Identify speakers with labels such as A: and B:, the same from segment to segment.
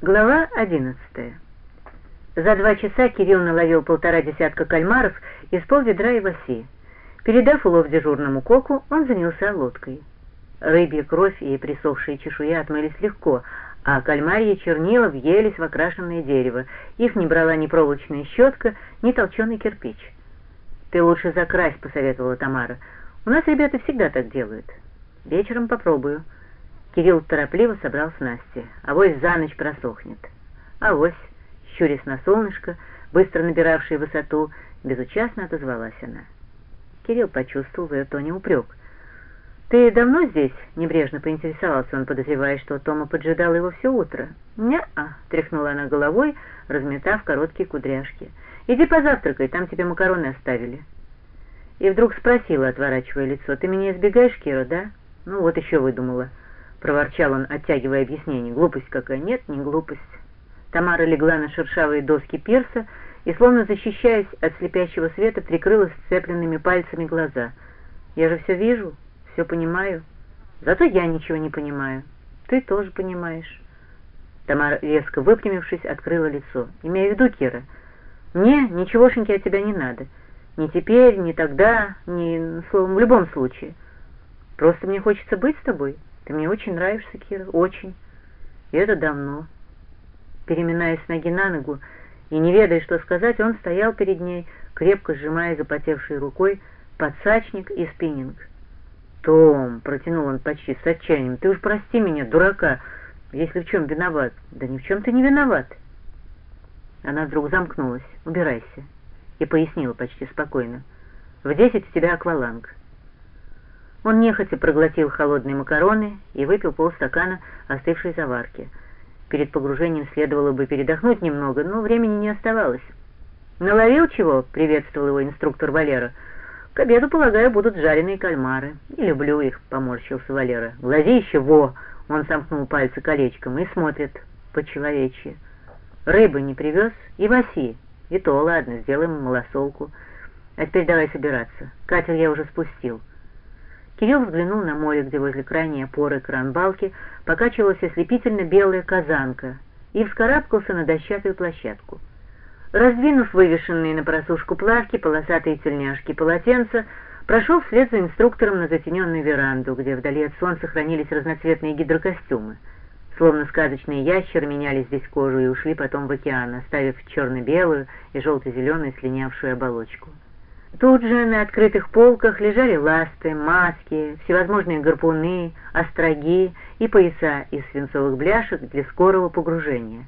A: Глава 11. За два часа Кирилл наловил полтора десятка кальмаров из полведра и васи. Передав улов дежурному коку, он занялся лодкой. Рыбья кровь и присохшие чешуя отмылись легко, а кальмарьи чернила въелись в окрашенное дерево. Их не брала ни проволочная щетка, ни толченый кирпич. «Ты лучше закрась», — посоветовала Тамара. «У нас ребята всегда так делают. Вечером попробую». Кирилл торопливо собрал снасти. Авось за ночь просохнет. Авось, щурясь на солнышко, быстро набиравшей высоту, безучастно отозвалась она. Кирилл почувствовал в ее тоне упрек. «Ты давно здесь?» — небрежно поинтересовался он, подозревая, что Тома поджидал его все утро. «Не-а», — тряхнула она головой, разметав короткие кудряшки. «Иди позавтракай, там тебе макароны оставили». И вдруг спросила, отворачивая лицо, «Ты меня избегаешь, Кира, да?» «Ну вот еще выдумала». — проворчал он, оттягивая объяснение. «Глупость какая?» «Нет, не глупость». Тамара легла на шершавые доски пирса и, словно защищаясь от слепящего света, прикрыла сцепленными пальцами глаза. «Я же все вижу, все понимаю. Зато я ничего не понимаю. Ты тоже понимаешь». Тамара, резко выпрямившись, открыла лицо. «Имею в виду, Кира, мне ничегошеньки от тебя не надо. Ни теперь, ни тогда, ни, словом, в любом случае. Просто мне хочется быть с тобой». Ты мне очень нравишься, Кира, очень. И это давно. Переминаясь с ноги на ногу и не ведая, что сказать, он стоял перед ней, крепко сжимая запотевшей рукой подсачник и спиннинг. «Том», — протянул он почти с отчаянием, — «ты уж прости меня, дурака, если в чем виноват». «Да ни в чем ты не виноват». Она вдруг замкнулась. «Убирайся», — и пояснила почти спокойно. «В десять у тебя акваланг. Он нехотя проглотил холодные макароны и выпил полстакана остывшей заварки. Перед погружением следовало бы передохнуть немного, но времени не оставалось. «Наловил чего?» — приветствовал его инструктор Валера. «К обеду, полагаю, будут жареные кальмары. Не люблю их», — поморщился Валера. «Глазище, во!» — он сомкнул пальцы колечком и смотрит по-человечьи. «Рыбы не привез? И Васи. И то ладно, сделаем малосолку. А теперь давай собираться. Катер я уже спустил». Кирилл взглянул на море, где возле крайней опоры кранбалки покачивалась ослепительно белая казанка, и вскарабкался на дощатую площадку. Раздвинув вывешенные на просушку плавки, полосатые тельняшки полотенца, прошел вслед за инструктором на затененную веранду, где вдали от солнца хранились разноцветные гидрокостюмы. Словно сказочные ящеры меняли здесь кожу и ушли потом в океан, оставив черно-белую и желто-зеленую слинявшую оболочку. Тут же на открытых полках лежали ласты, маски, всевозможные гарпуны, остроги и пояса из свинцовых бляшек для скорого погружения.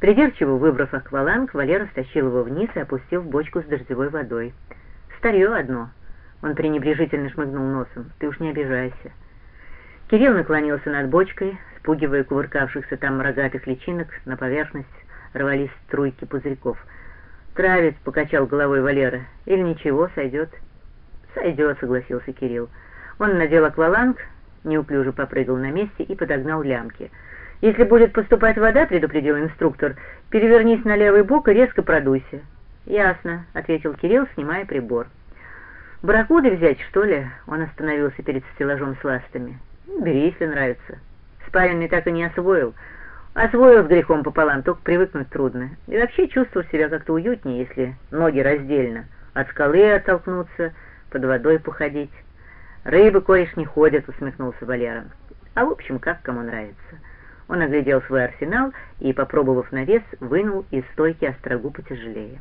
A: Придирчиво выбрав акваланг, Валера стащил его вниз и опустил в бочку с дождевой водой. «Старье одно!» Он пренебрежительно шмыгнул носом. «Ты уж не обижайся!» Кирилл наклонился над бочкой, спугивая кувыркавшихся там рогатых личинок, на поверхность рвались струйки пузырьков — «Травец», — покачал головой Валера. «Или ничего, сойдет?» «Сойдет», — согласился Кирилл. Он надел акваланг, неуклюже попрыгал на месте и подогнал лямки. «Если будет поступать вода», — предупредил инструктор, — «перевернись на левый бок и резко продуйся». «Ясно», — ответил Кирилл, снимая прибор. «Барракуды взять, что ли?» — он остановился перед стеллажом с ластами. «Бери, если нравится». Спаренный так и не освоил — Освоил с грехом пополам, только привыкнуть трудно. И вообще чувствую себя как-то уютнее, если ноги раздельно. От скалы оттолкнуться, под водой походить. Рыбы, кореш, не ходят, усмехнулся Валера. А в общем, как кому нравится. Он оглядел свой арсенал и, попробовав на вес, вынул из стойки острогу потяжелее.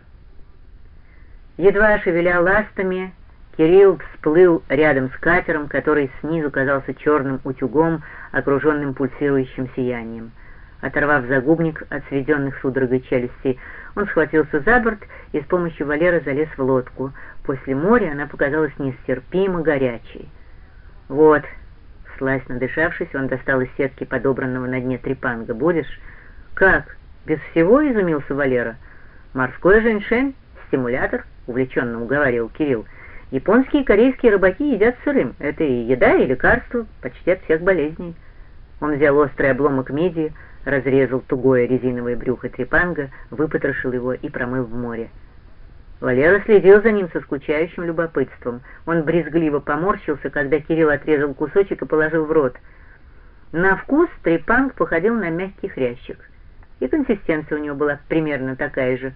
A: Едва шевеля ластами, Кирилл всплыл рядом с катером, который снизу казался черным утюгом, окруженным пульсирующим сиянием. Оторвав загубник от сведенных судорогой челюстей, он схватился за борт и с помощью Валеры залез в лодку. После моря она показалась нестерпимо горячей. «Вот», — слазь надышавшись, он достал из сетки подобранного на дне трепанга. «Будешь?» «Как? Без всего?» — изумился Валера. «Морской женьшень? Стимулятор?» — увлеченно уговаривал Кирилл. «Японские и корейские рыбаки едят сырым. Это и еда, и лекарство, почти от всех болезней». Он взял острый обломок мидии, разрезал тугое резиновое брюхо трепанга, выпотрошил его и промыл в море. Валера следил за ним со скучающим любопытством. Он брезгливо поморщился, когда Кирилл отрезал кусочек и положил в рот. На вкус трепанг походил на мягкий хрящик. и консистенция у него была примерно такая же,